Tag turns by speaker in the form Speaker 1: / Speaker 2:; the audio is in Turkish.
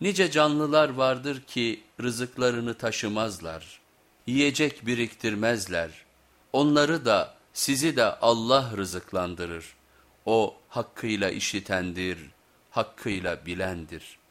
Speaker 1: Nice canlılar vardır ki rızıklarını taşımazlar, yiyecek biriktirmezler. Onları da sizi de Allah rızıklandırır. O hakkıyla işitendir, hakkıyla bilendir.''